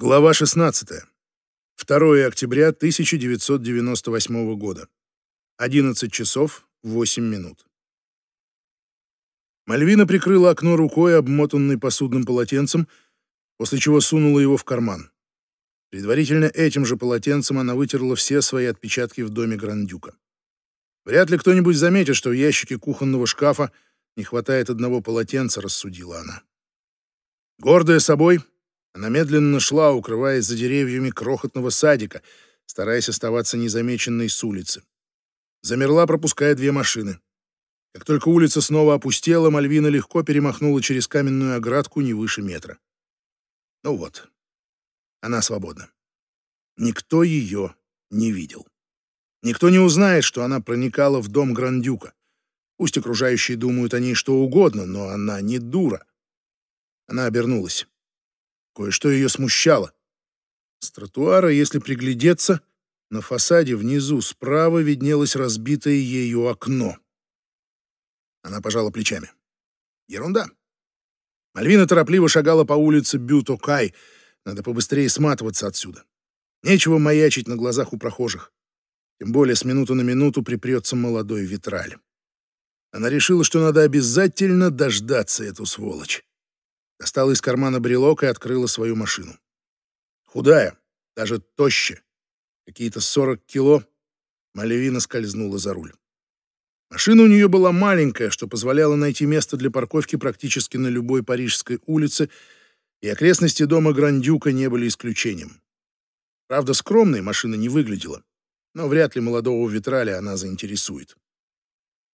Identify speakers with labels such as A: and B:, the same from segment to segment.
A: Глава 16. 2 октября 1998 года. 11 часов 8 минут. Мальвина прикрыла окно рукой, обмотанной посудным полотенцем, после чего сунула его в карман. Предварительно этим же полотенцем она вытерла все свои отпечатки в доме Грандюка. Вряд ли кто-нибудь заметит, что в ящике кухонного шкафа не хватает одного полотенца, рассудила она. Гордая собой, она медленно шла, укрываясь за деревьями крохотного садика, стараясь оставаться незамеченной с улицы. Замерла, пропуская две машины. Как только улица снова опустела, Мальвина легко перемахнула через каменную оградку не выше метра. Ну вот, она свободна. Никто ее не видел. Никто не узнает, что она проникала в дом Грандюка. Пусть окружающие думают о ней что угодно, но она не дура. Она обернулась. Кое-что ее смущало. С тротуара, если приглядеться, на фасаде внизу справа виднелось разбитое ею окно. Она пожала плечами. Ерунда. Мальвина торопливо шагала по улице Бютокай. Надо побыстрее сматываться отсюда. Нечего маячить на глазах у прохожих. Тем более с минуты на минуту припрется молодой витраль. Она решила, что надо обязательно дождаться эту сволочь достала из кармана брелок и открыла свою машину. Худая, даже тощая, какие-то 40 кило, Малевина скользнула за руль. Машина у нее была маленькая, что позволяло найти место для парковки практически на любой парижской улице, и окрестности дома Грандюка не были исключением. Правда, скромной машина не выглядела, но вряд ли молодого Витраля она заинтересует.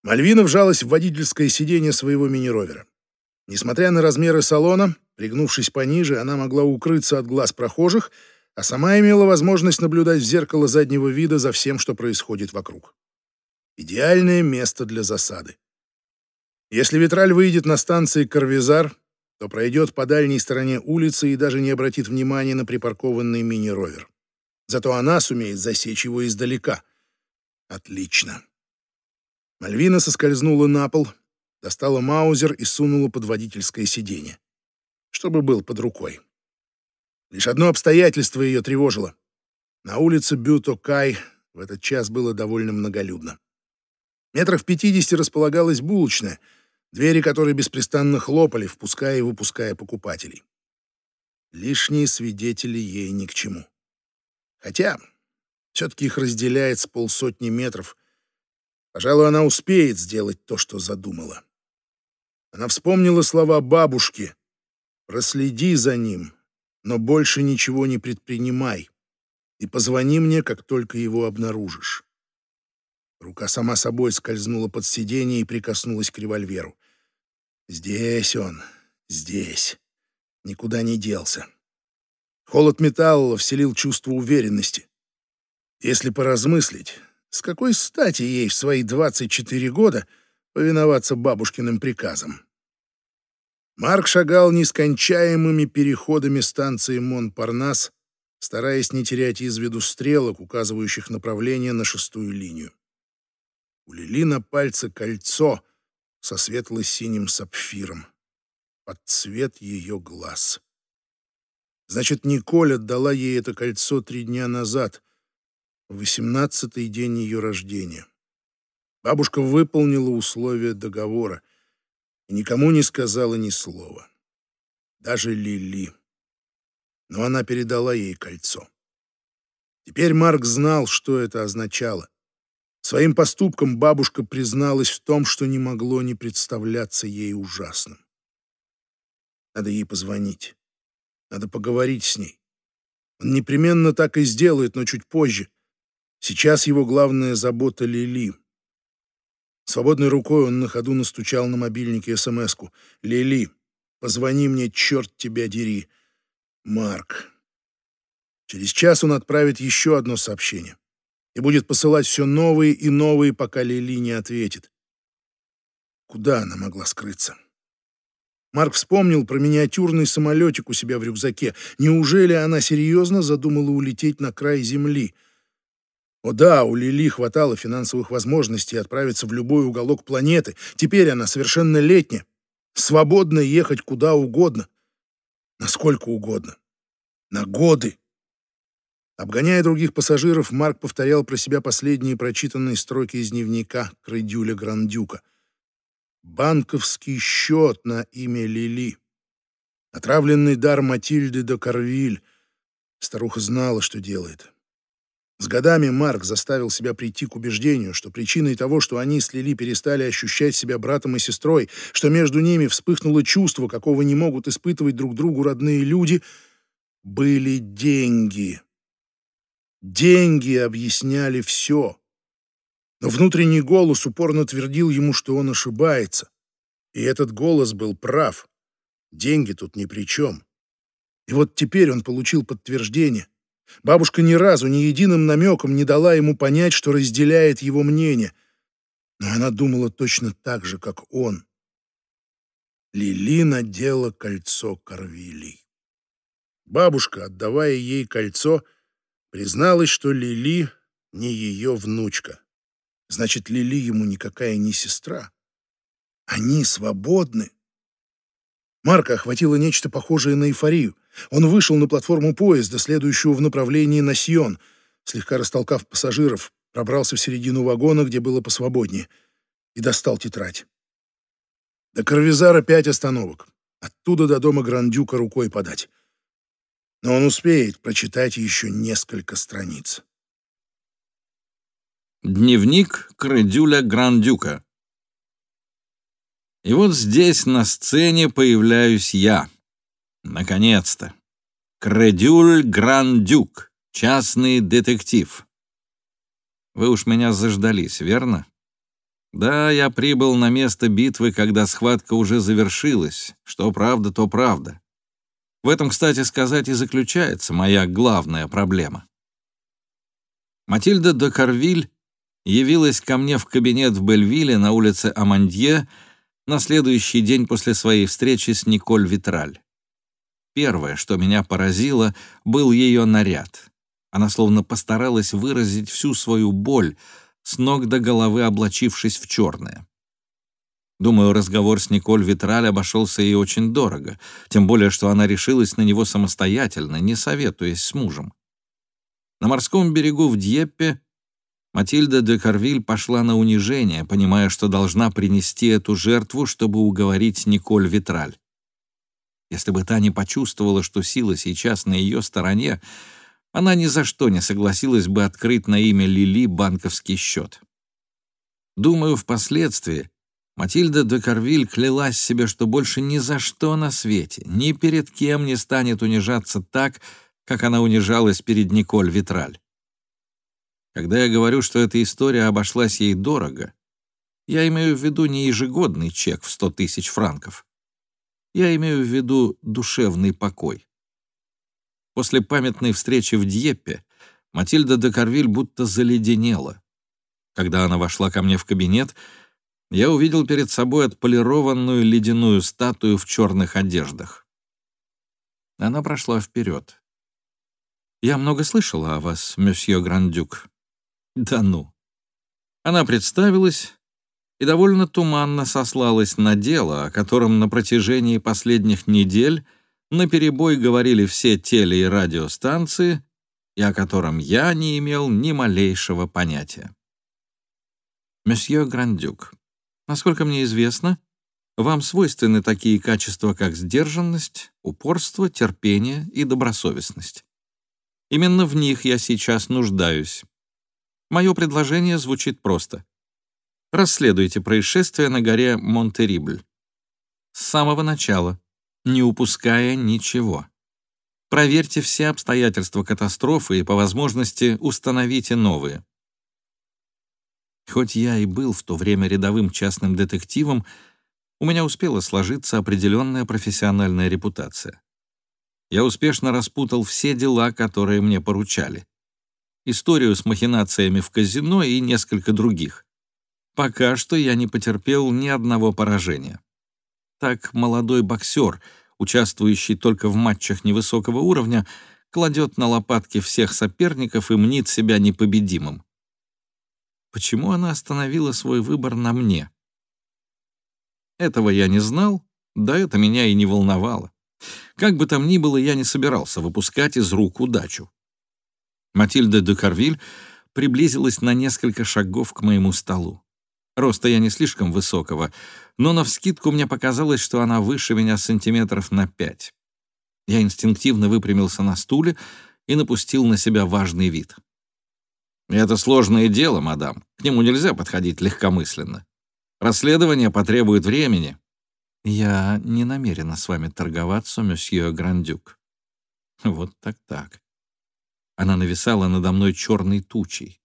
A: Мальвина вжалась в водительское сиденье своего мини-ровера. Несмотря на размеры салона, пригнувшись пониже, она могла укрыться от глаз прохожих, а сама имела возможность наблюдать в зеркало заднего вида за всем, что происходит вокруг. Идеальное место для засады. Если Витраль выйдет на станции Карвизар, то пройдет по дальней стороне улицы и даже не обратит внимания на припаркованный мини-ровер. Зато она сумеет засечь его издалека. Отлично. Мальвина соскользнула на пол, достала маузер и сунула под водительское сиденье, чтобы был под рукой. Лишь одно обстоятельство ее тревожило. На улице Бюто-Кай в этот час было довольно многолюдно. Метров пятидесяти располагалась булочная, двери которой беспрестанно хлопали, впуская и выпуская покупателей. Лишние свидетели ей ни к чему. Хотя все-таки их разделяет с полсотни метров. Пожалуй, она успеет сделать то, что задумала. Она вспомнила слова бабушки. «Проследи за ним, но больше ничего не предпринимай, и позвони мне, как только его обнаружишь». Рука сама собой скользнула под сиденье и прикоснулась к револьверу. «Здесь он, здесь. Никуда не делся». Холод металла вселил чувство уверенности. Если поразмыслить, с какой стати ей в свои 24 года повиноваться бабушкиным приказам? Марк шагал нескончаемыми переходами станции Монпарнас, стараясь не терять из виду стрелок, указывающих направление на шестую линию. У Лили на пальце кольцо со светло-синим сапфиром под цвет ее глаз. Значит, Николь отдала ей это кольцо три дня назад, в восемнадцатый день ее рождения. Бабушка выполнила условия договора — и никому не сказала ни слова. Даже Лили. Но она передала ей кольцо. Теперь Марк знал, что это означало. Своим поступком бабушка призналась в том, что не могло не представляться ей ужасным. Надо ей позвонить. Надо поговорить с ней. Он непременно так и сделает, но чуть позже. Сейчас его главная забота — Лили. Свободной рукой он на ходу настучал на мобильнике СМС-ку. «Лили, позвони мне, черт тебя дери. Марк». Через час он отправит еще одно сообщение и будет посылать все новые и новые, пока Лили не ответит. Куда она могла скрыться? Марк вспомнил про миниатюрный самолетик у себя в рюкзаке. Неужели она серьезно задумала улететь на край земли? О да, у Лили хватало финансовых возможностей отправиться в любой уголок планеты. Теперь она совершеннолетняя, свободна ехать куда угодно, насколько угодно. На годы. Обгоняя других пассажиров, Марк повторял про себя последние прочитанные строки из дневника Крейдюля Грандюка. «Банковский счет на имя Лили. Отравленный дар Матильды де Карвиль. Старуха знала, что делает. С годами Марк заставил себя прийти к убеждению, что причиной того, что они с Лили перестали ощущать себя братом и сестрой, что между ними вспыхнуло чувство, какого не могут испытывать друг другу родные люди, были деньги. Деньги объясняли все. Но внутренний голос упорно твердил ему, что он ошибается. И этот голос был прав. Деньги тут ни при чем. И вот теперь он получил подтверждение. Бабушка ни разу, ни единым намеком не дала ему понять, что разделяет его мнение. Но она думала точно так же, как он. Лили надела кольцо Корвилей. Бабушка, отдавая ей кольцо, призналась, что Лили не ее внучка. Значит, Лили ему никакая не сестра. Они свободны. Марка охватило нечто похожее на эйфорию. Он вышел на платформу поезда, следующего в направлении на Сьон, слегка растолкав пассажиров, пробрался в середину вагона, где было посвободнее, и достал тетрадь. До Карвизара пять остановок. Оттуда до дома Грандюка рукой подать. Но он успеет прочитать еще несколько страниц.
B: Дневник Кредюля Грандюка И вот здесь на сцене появляюсь я. Наконец-то. Кредюль Грандюк, частный детектив. Вы уж меня заждались, верно? Да, я прибыл на место битвы, когда схватка уже завершилась. Что правда, то правда. В этом, кстати сказать, и заключается моя главная проблема. Матильда де Карвиль явилась ко мне в кабинет в Бельвилле на улице Амандье на следующий день после своей встречи с Николь Витраль. Первое, что меня поразило, был ее наряд. Она словно постаралась выразить всю свою боль, с ног до головы облачившись в черное. Думаю, разговор с Николь Витраль обошелся ей очень дорого, тем более, что она решилась на него самостоятельно, не советуясь с мужем. На морском берегу в Дьеппе Матильда де Карвиль пошла на унижение, понимая, что должна принести эту жертву, чтобы уговорить Николь Витраль. Если бы та не почувствовала, что сила сейчас на ее стороне, она ни за что не согласилась бы открыть на имя Лили банковский счет. Думаю, впоследствии Матильда де Карвиль клялась себе, что больше ни за что на свете, ни перед кем не станет унижаться так, как она унижалась перед Николь Витраль. Когда я говорю, что эта история обошлась ей дорого, я имею в виду не ежегодный чек в 100 тысяч франков. Я имею в виду душевный покой. После памятной встречи в Дьеппе Матильда де Карвиль будто заледенела. Когда она вошла ко мне в кабинет, я увидел перед собой отполированную ледяную статую в черных одеждах. Она прошла вперед. «Я много слышала о вас, месье Грандюк». «Да ну». Она представилась и довольно туманно сослалась на дело, о котором на протяжении последних недель наперебой говорили все теле- и радиостанции, и о котором я не имел ни малейшего понятия. Месье Грандюк, насколько мне известно, вам свойственны такие качества, как сдержанность, упорство, терпение и добросовестность. Именно в них я сейчас нуждаюсь. Мое предложение звучит просто. Расследуйте происшествие на горе Монтерибль. С самого начала, не упуская ничего. Проверьте все обстоятельства катастрофы и, по возможности, установите новые. Хоть я и был в то время рядовым частным детективом, у меня успела сложиться определенная профессиональная репутация. Я успешно распутал все дела, которые мне поручали. Историю с махинациями в казино и несколько других. Пока что я не потерпел ни одного поражения. Так молодой боксер, участвующий только в матчах невысокого уровня, кладет на лопатки всех соперников и мнит себя непобедимым. Почему она остановила свой выбор на мне? Этого я не знал, да это меня и не волновало. Как бы там ни было, я не собирался выпускать из рук удачу. Матильда де Карвиль приблизилась на несколько шагов к моему столу. Роста я не слишком высокого, но навскидку мне показалось, что она выше меня сантиметров на пять. Я инстинктивно выпрямился на стуле и напустил на себя важный вид. «Это сложное дело, мадам. К нему нельзя подходить легкомысленно. Расследование потребует времени». «Я не намерена с вами торговаться, месье Грандюк». Вот так-так. Она нависала надо мной черной тучей.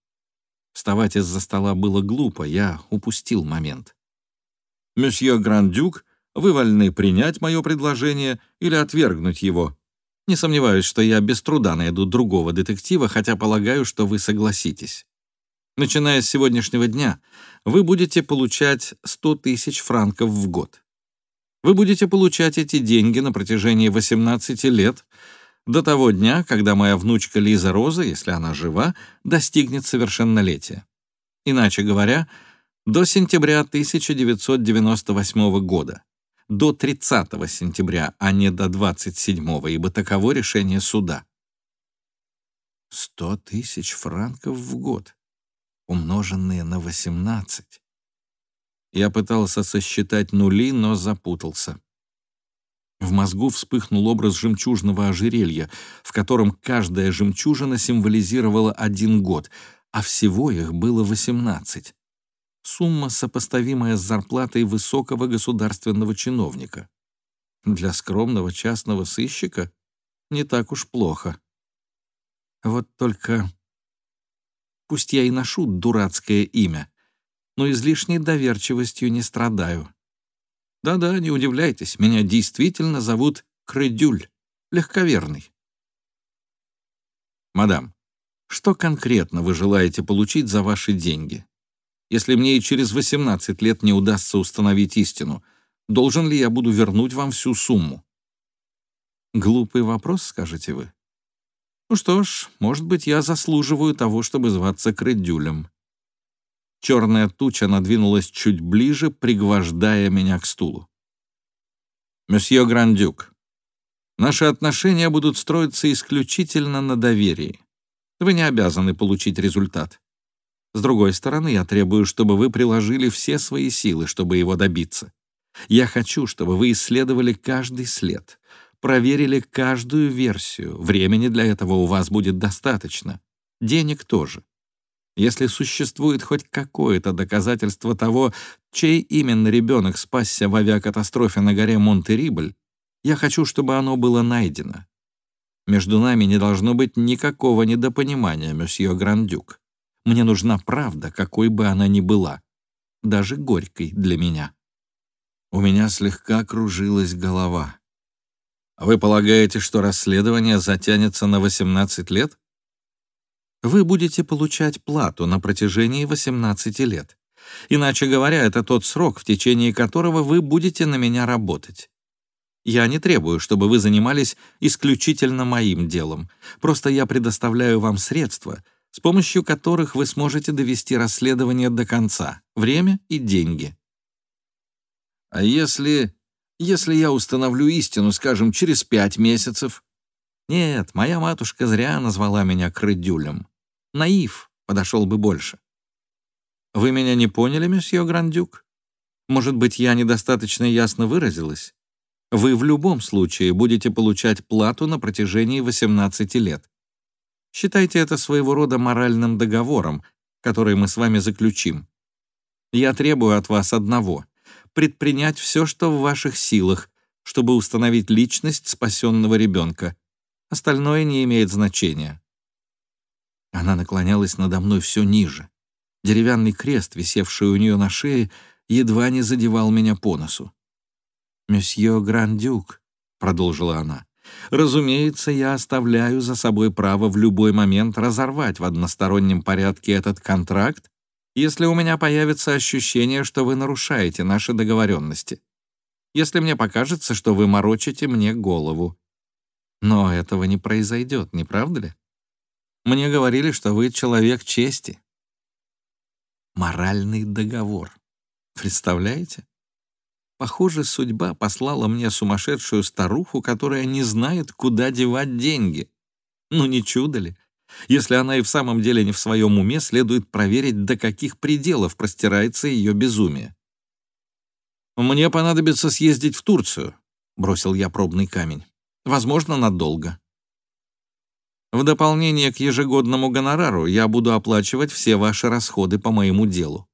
B: Вставать из-за стола было глупо, я упустил момент. «Месье Грандюк, вы вольны принять мое предложение или отвергнуть его. Не сомневаюсь, что я без труда найду другого детектива, хотя полагаю, что вы согласитесь. Начиная с сегодняшнего дня, вы будете получать 100 тысяч франков в год. Вы будете получать эти деньги на протяжении 18 лет — до того дня, когда моя внучка Лиза Роза, если она жива, достигнет совершеннолетия. Иначе говоря, до сентября 1998 года, до 30 сентября, а не до 27, ибо таково решение суда. 100 тысяч франков в год, умноженные на 18. Я пытался сосчитать нули, но запутался. В мозгу вспыхнул образ жемчужного ожерелья, в котором каждая жемчужина символизировала один год, а всего их было 18. Сумма, сопоставимая с зарплатой высокого государственного чиновника. Для скромного частного сыщика не так уж плохо. Вот только... Пусть я и ношу дурацкое имя, но излишней доверчивостью не страдаю. Да-да, не удивляйтесь, меня действительно зовут Кредюль, легковерный. Мадам, что конкретно вы желаете получить за ваши деньги? Если мне и через 18 лет не удастся установить истину, должен ли я буду вернуть вам всю сумму? Глупый вопрос, скажете вы. Ну что ж, может быть, я заслуживаю того, чтобы зваться Кредюлем. Черная туча надвинулась чуть ближе, пригвождая меня к стулу. «Месье Грандюк, наши отношения будут строиться исключительно на доверии. Вы не обязаны получить результат. С другой стороны, я требую, чтобы вы приложили все свои силы, чтобы его добиться. Я хочу, чтобы вы исследовали каждый след, проверили каждую версию. Времени для этого у вас будет достаточно. Денег тоже. Если существует хоть какое-то доказательство того, чей именно ребенок спасся в авиакатастрофе на горе Монтерибль, я хочу, чтобы оно было найдено. Между нами не должно быть никакого недопонимания, месье Грандюк. Мне нужна правда, какой бы она ни была, даже горькой для меня. У меня слегка кружилась голова. Вы полагаете, что расследование затянется на 18 лет? Вы будете получать плату на протяжении 18 лет. Иначе говоря, это тот срок, в течение которого вы будете на меня работать. Я не требую, чтобы вы занимались исключительно моим делом. Просто я предоставляю вам средства, с помощью которых вы сможете довести расследование до конца. Время и деньги. А если... если я установлю истину, скажем, через пять месяцев? Нет, моя матушка зря назвала меня крыдюлем. Наив подошел бы больше. Вы меня не поняли, месье Грандюк? Может быть, я недостаточно ясно выразилась? Вы в любом случае будете получать плату на протяжении 18 лет. Считайте это своего рода моральным договором, который мы с вами заключим. Я требую от вас одного — предпринять все, что в ваших силах, чтобы установить личность спасенного ребенка. Остальное не имеет значения. Она наклонялась надо мной все ниже. Деревянный крест, висевший у нее на шее, едва не задевал меня по носу. «Месье Грандюк», — продолжила она, — «разумеется, я оставляю за собой право в любой момент разорвать в одностороннем порядке этот контракт, если у меня появится ощущение, что вы нарушаете наши договоренности. Если мне покажется, что вы морочите мне голову. Но этого не произойдет, не правда ли? Мне говорили, что вы человек чести. Моральный договор. Представляете? Похоже, судьба послала мне сумасшедшую старуху, которая не знает, куда девать деньги. Ну, не чудо ли? Если она и в самом деле не в своем уме, следует проверить, до каких пределов простирается ее безумие. «Мне понадобится съездить в Турцию», — бросил я пробный камень. «Возможно, надолго. В дополнение к ежегодному гонорару я буду оплачивать все ваши расходы по моему делу».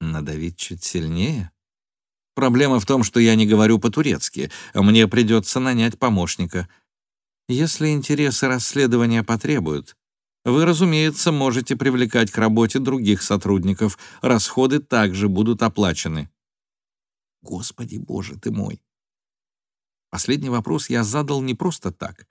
B: «Надавить чуть сильнее?» Проблема в том, что я не говорю по-турецки, а мне придется нанять помощника. Если интересы расследования потребуют, вы, разумеется, можете привлекать к работе других сотрудников. Расходы также будут оплачены. Господи боже ты мой! Последний вопрос я задал не просто так.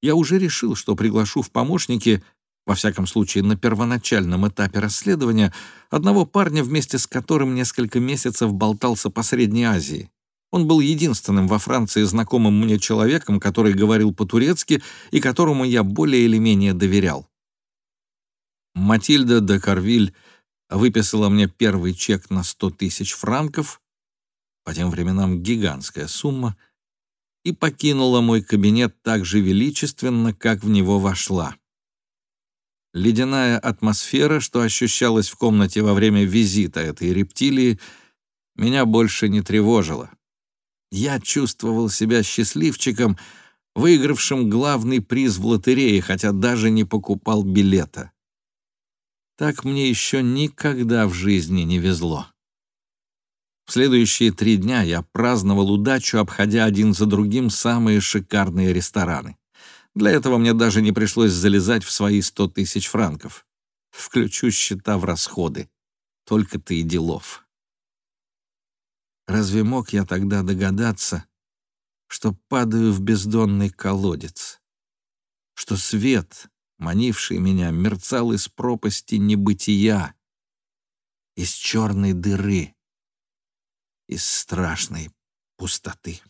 B: Я уже решил, что приглашу в помощники во всяком случае на первоначальном этапе расследования, одного парня, вместе с которым несколько месяцев болтался по Средней Азии. Он был единственным во Франции знакомым мне человеком, который говорил по-турецки и которому я более или менее доверял. Матильда де Карвиль выписала мне первый чек на 100 тысяч франков, по тем временам гигантская сумма, и покинула мой кабинет так же величественно, как в него вошла. Ледяная атмосфера, что ощущалась в комнате во время визита этой рептилии, меня больше не тревожила. Я чувствовал себя счастливчиком, выигравшим главный приз в лотерее, хотя даже не покупал билета. Так мне еще никогда в жизни не везло. Следующие три дня я праздновал удачу, обходя один за другим самые шикарные рестораны. Для этого мне даже не пришлось залезать в свои сто тысяч франков. Включу счета в расходы. Только ты и делов. Разве мог я тогда догадаться, что падаю в бездонный колодец? Что свет, манивший меня, мерцал из пропасти небытия, из черной дыры, из страшной пустоты.